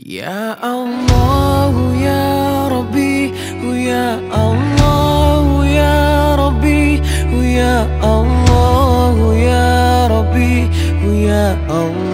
Ya Allah ya Rabbi ya Allah ya Rabbi ya Allah ya Rabbi ya Allah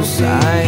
outside.